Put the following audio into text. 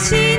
see